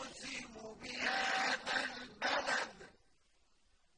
عظيم